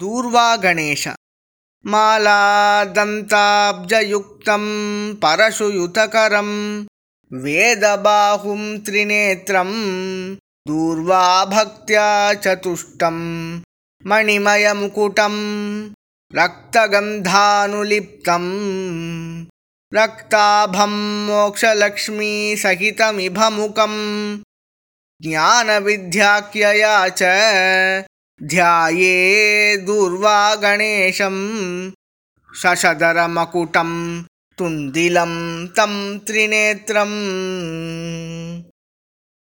दूर्वागणेश। मालादन्ताब्जयुक्तं परशुयुतकरं वेदबाहुं त्रिनेत्रं दूर्वाभक्त्या चतुष्टं मणिमयमुकुटं रक्तगन्धानुलिप्तं रक्ताभं मोक्षलक्ष्मीसहितमिभमुखं ज्ञानविद्याख्यया च ध्यायेदूर्वागणेशं शशधरमकुटं तुन्दिलं तं त्रिनेत्रम्